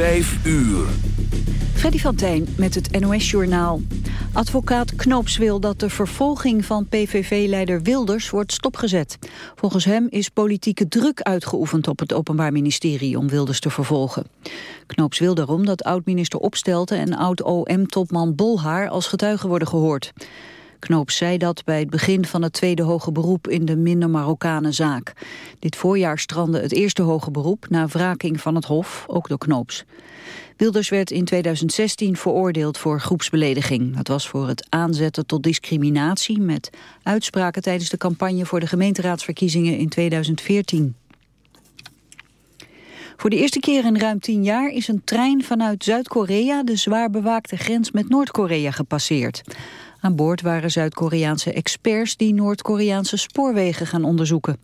5 uur. Freddy van Tijn met het NOS-journaal. Advocaat Knoops wil dat de vervolging van PVV-leider Wilders wordt stopgezet. Volgens hem is politieke druk uitgeoefend op het Openbaar Ministerie om Wilders te vervolgen. Knoops wil daarom dat oud-minister Opstelten en oud-OM-topman Bolhaar als getuigen worden gehoord. Knoop zei dat bij het begin van het tweede hoge beroep in de minder Marokkanen zaak. Dit voorjaar strandde het eerste hoge beroep na wraking van het Hof, ook door Knoops. Wilders werd in 2016 veroordeeld voor groepsbelediging. Dat was voor het aanzetten tot discriminatie met uitspraken tijdens de campagne voor de gemeenteraadsverkiezingen in 2014. Voor de eerste keer in ruim tien jaar is een trein vanuit Zuid-Korea de zwaar bewaakte grens met Noord-Korea gepasseerd. Aan boord waren Zuid-Koreaanse experts die Noord-Koreaanse spoorwegen gaan onderzoeken.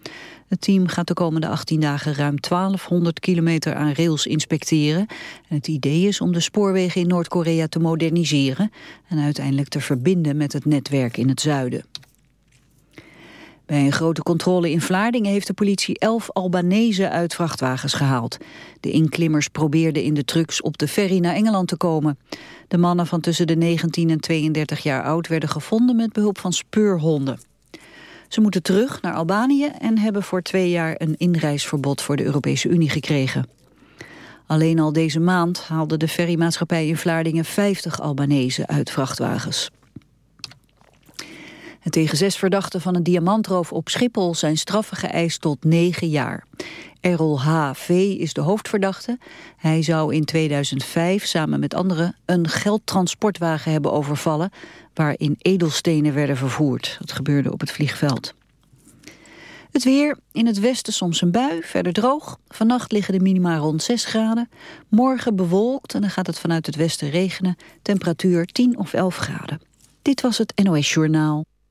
Het team gaat de komende 18 dagen ruim 1200 kilometer aan rails inspecteren. En het idee is om de spoorwegen in Noord-Korea te moderniseren... en uiteindelijk te verbinden met het netwerk in het zuiden. Bij een grote controle in Vlaardingen heeft de politie elf Albanese uit vrachtwagens gehaald. De inklimmers probeerden in de trucks op de ferry naar Engeland te komen. De mannen van tussen de 19 en 32 jaar oud werden gevonden met behulp van speurhonden. Ze moeten terug naar Albanië en hebben voor twee jaar een inreisverbod voor de Europese Unie gekregen. Alleen al deze maand haalde de ferrymaatschappij in Vlaardingen 50 Albanese uit vrachtwagens. En tegen zes verdachten van een diamantroof op Schiphol zijn straffen geëist tot negen jaar. Errol H.V. is de hoofdverdachte. Hij zou in 2005 samen met anderen een geldtransportwagen hebben overvallen... waarin edelstenen werden vervoerd. Dat gebeurde op het vliegveld. Het weer, in het westen soms een bui, verder droog. Vannacht liggen de minima rond 6 graden. Morgen bewolkt en dan gaat het vanuit het westen regenen. Temperatuur 10 of 11 graden. Dit was het NOS Journaal.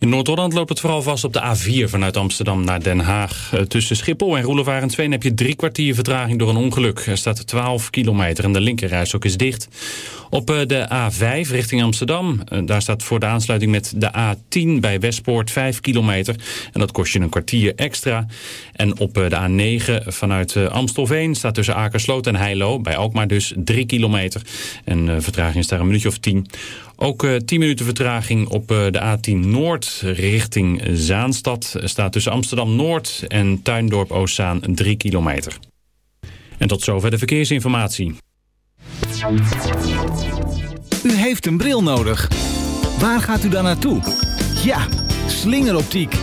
In Noord-Holland loopt het vooral vast op de A4 vanuit Amsterdam naar Den Haag. Eh, tussen Schiphol en Roelevarensveen heb je drie kwartier vertraging door een ongeluk. Er staat 12 kilometer en de linkerrijstok is dicht. Op eh, de A5 richting Amsterdam, eh, daar staat voor de aansluiting met de A10 bij Westpoort 5 kilometer. En dat kost je een kwartier extra. En op de A9 vanuit Amstelveen staat tussen Akersloot en Heilo, bij Alkmaar dus 3 kilometer. En vertraging is daar een minuutje of 10. Ook 10 minuten vertraging op de A10 Noord richting Zaanstad staat tussen Amsterdam-Noord en Tuindorp-Oostzaan 3 kilometer. En tot zover de verkeersinformatie. U heeft een bril nodig. Waar gaat u dan naartoe? Ja, slingeroptiek.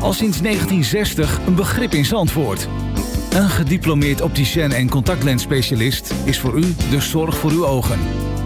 Al sinds 1960 een begrip in Zandvoort. Een gediplomeerd opticien en contactlensspecialist is voor u de zorg voor uw ogen.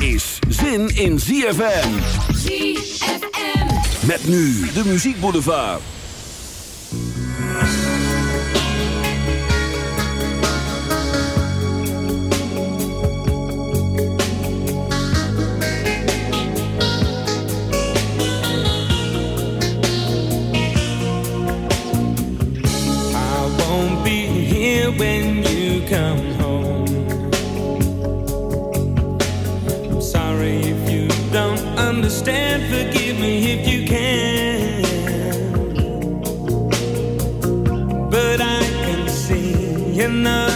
is zin in ZFM. ZFM. Met nu de muziekboulevard. when you come enough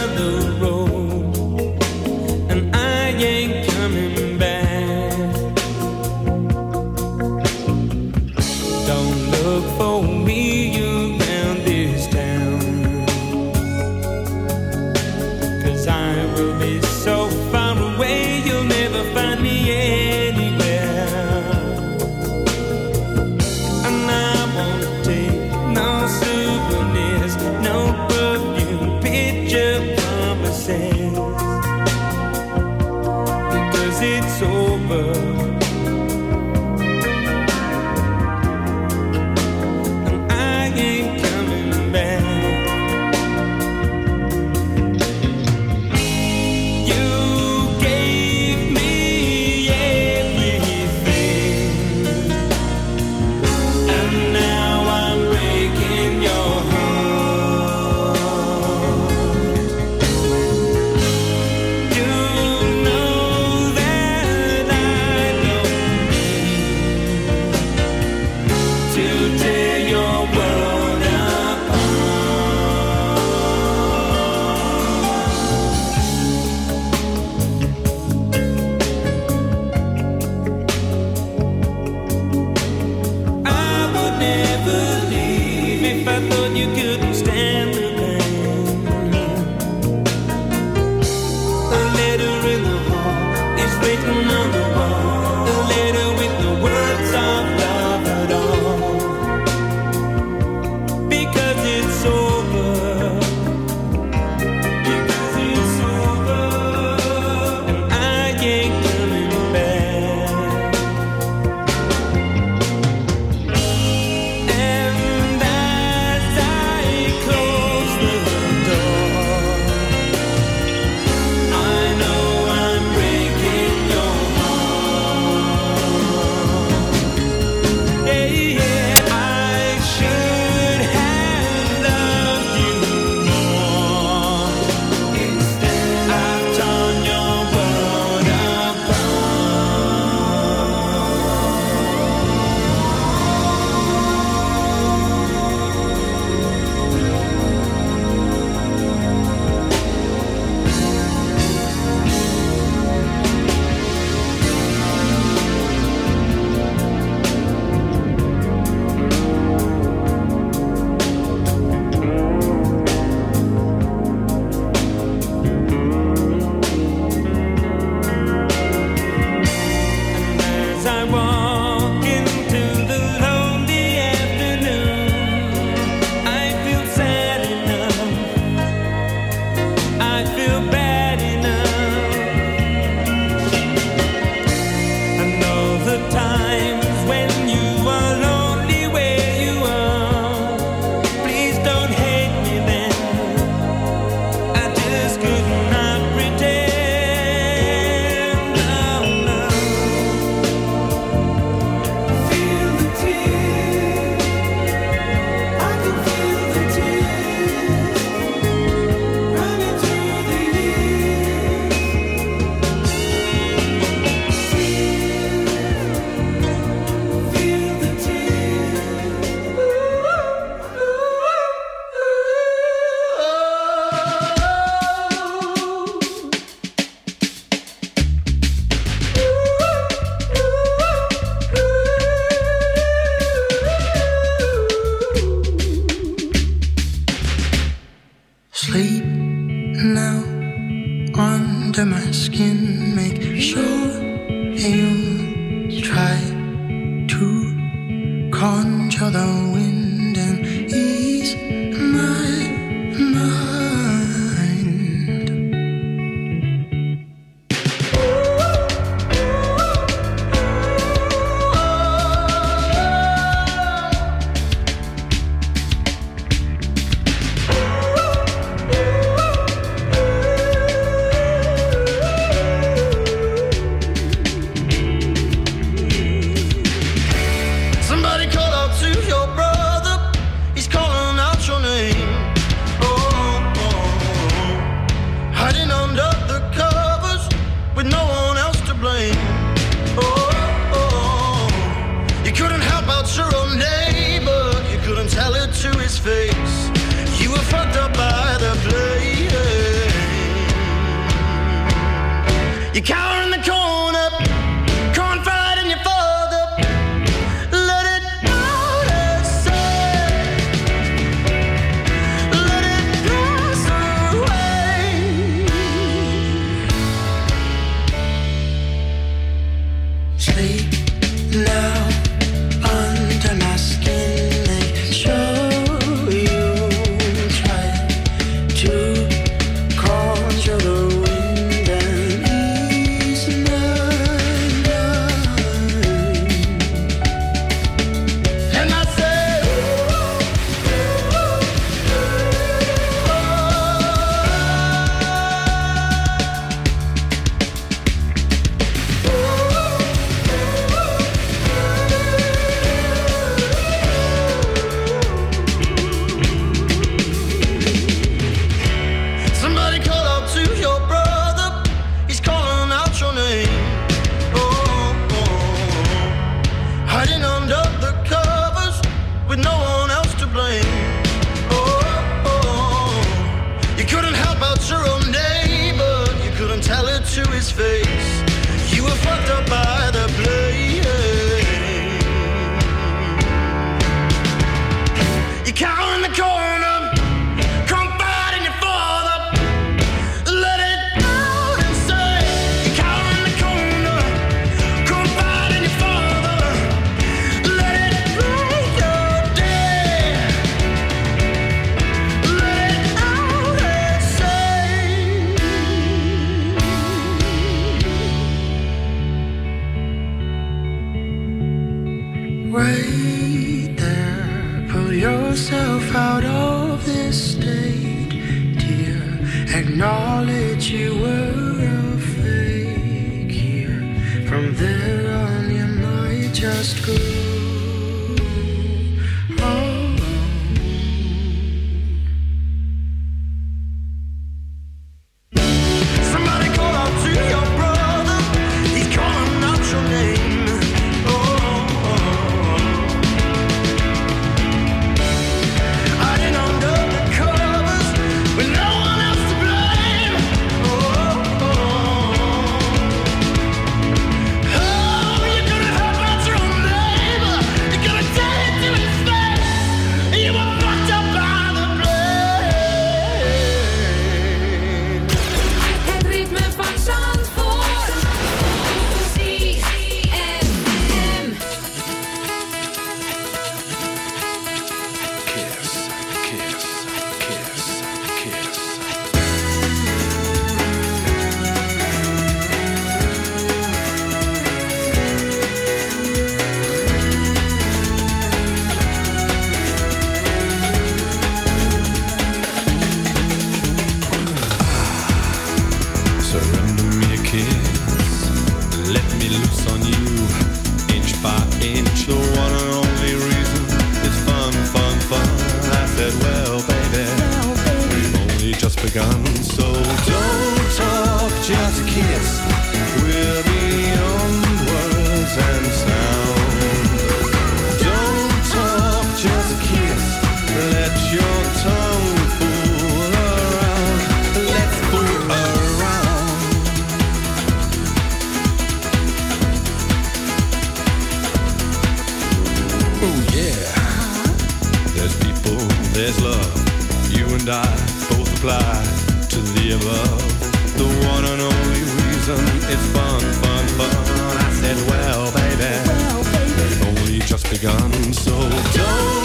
begun. So don't.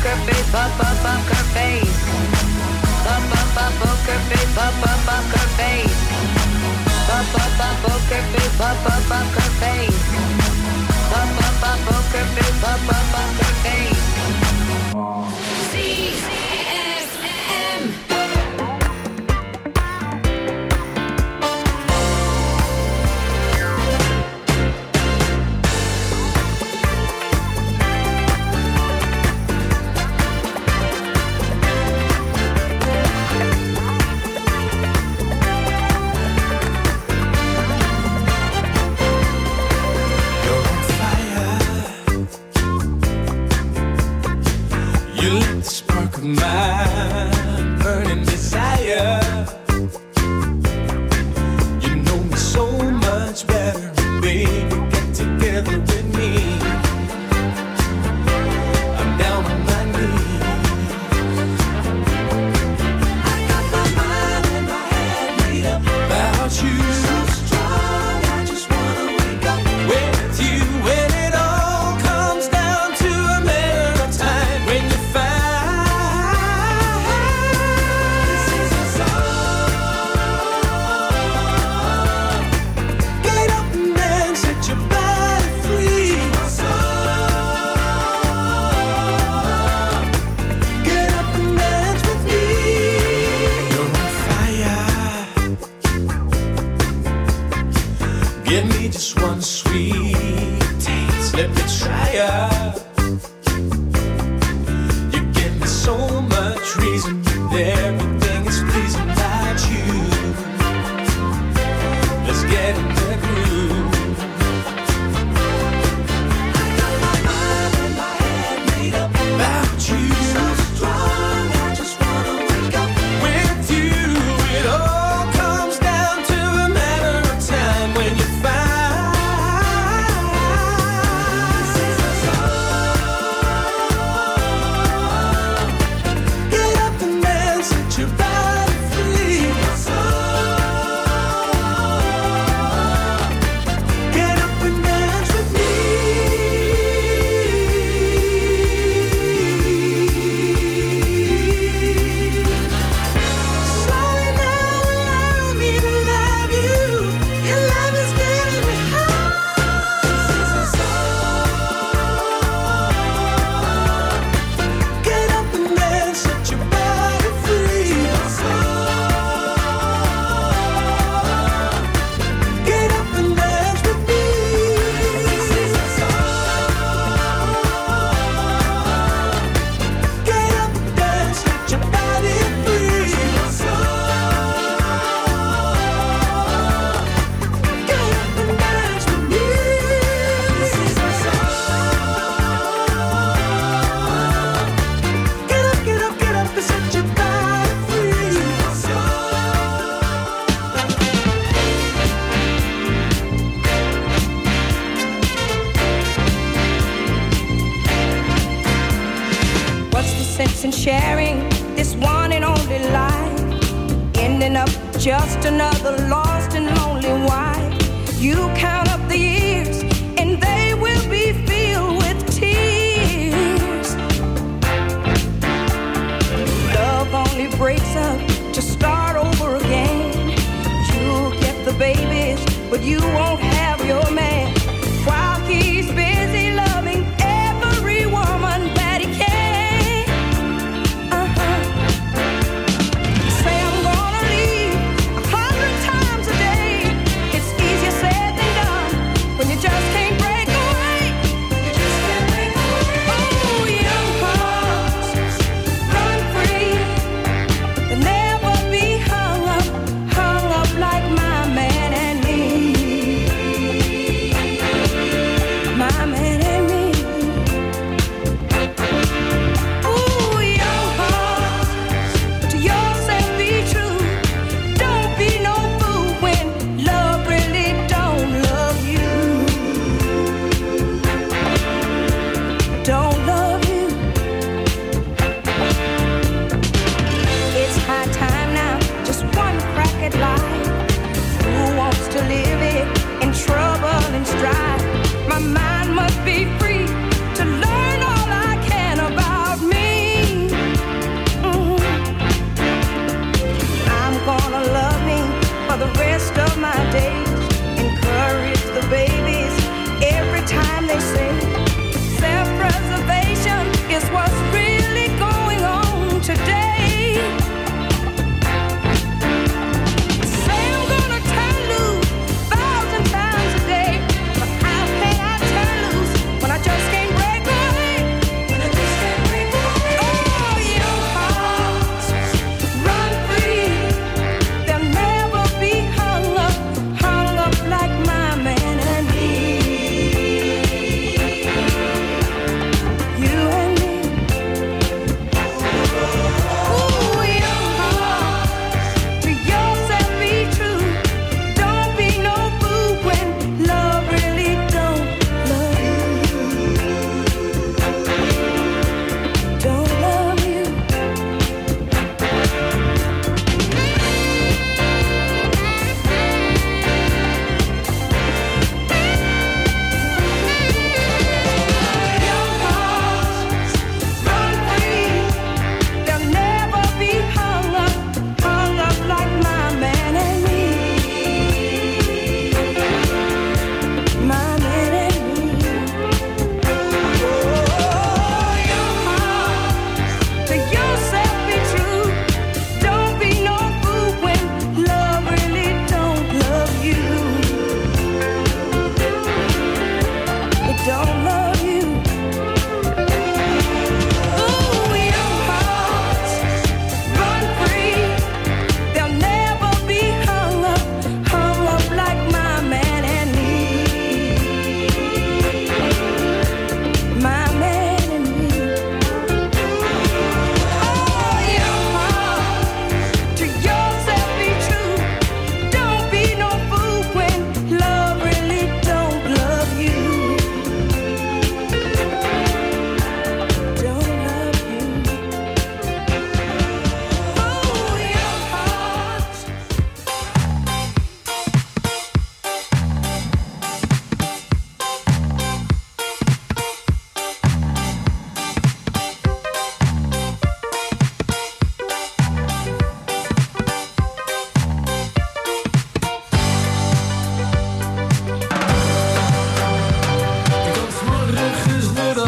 poker face, pop up poker face. Pop up pop poker face, pop up poker face. Pop up pop poker face, pop up poker face. Poker face, poker face.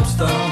Stop.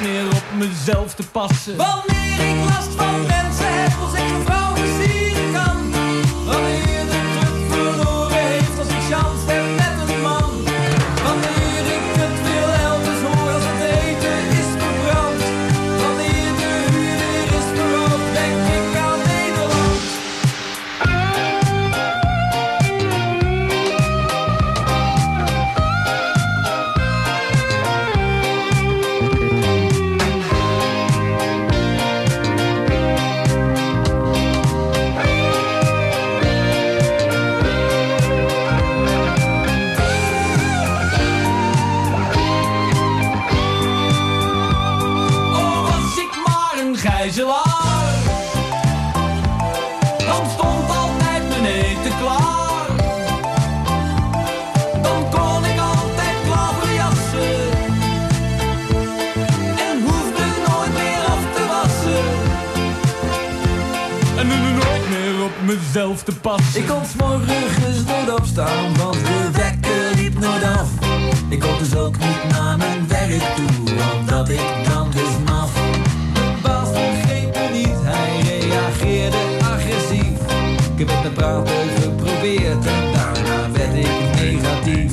meer op mezelf te passen. Wanneer ik last van mensen heb, als ik een vrouw gezien kan. mezelf te pas. Ik kon morgens nooit opstaan, want de wekker liep nooit af. Ik kon dus ook niet naar mijn werk toe, omdat ik dan dus maf. Bas baas begreep me niet, hij reageerde agressief. Ik heb met me praten geprobeerd en daarna werd ik negatief.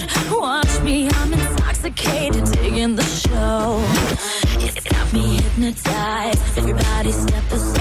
road. Watch me, I'm intoxicated, digging the show. It's got me hypnotized. Everybody step aside.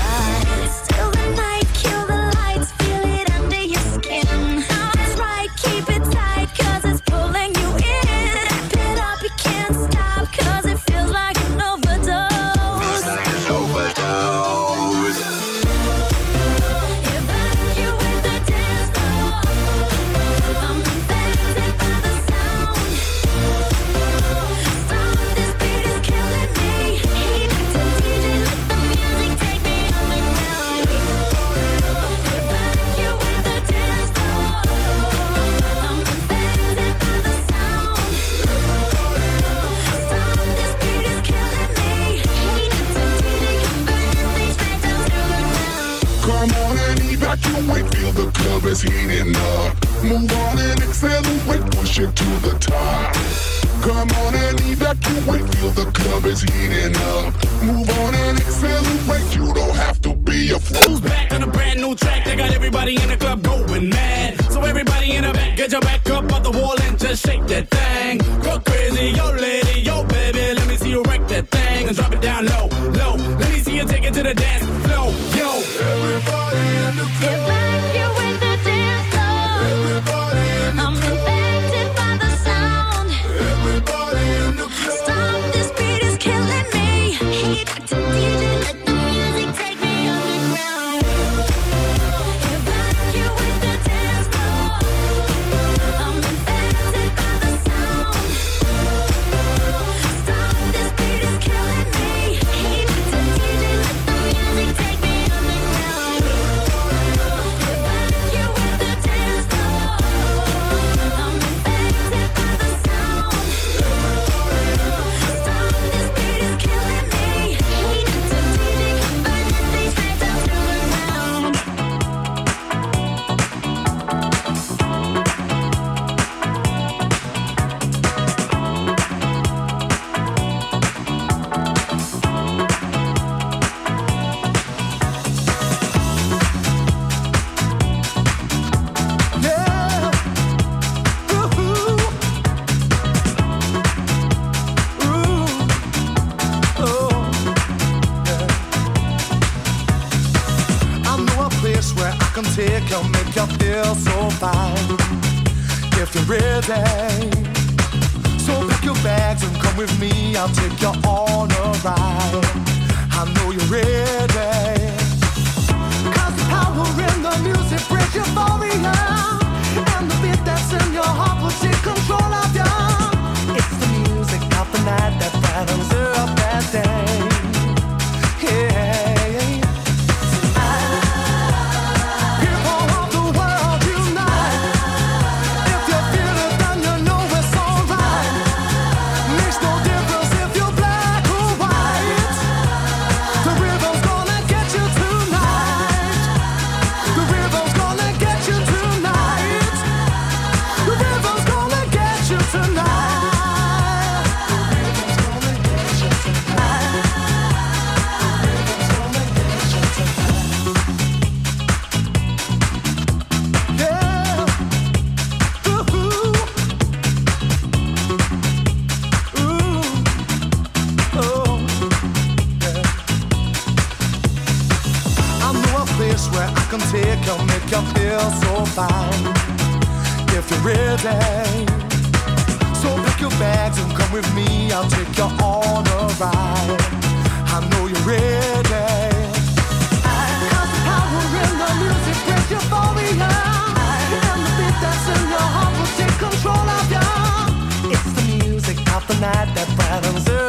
So pick your bags and come with me. I'll take you on a ride. I know you're ready. I got the power in the music, euphoria, and the beat that's in your heart will take control of. It's the music of the night that brightens up.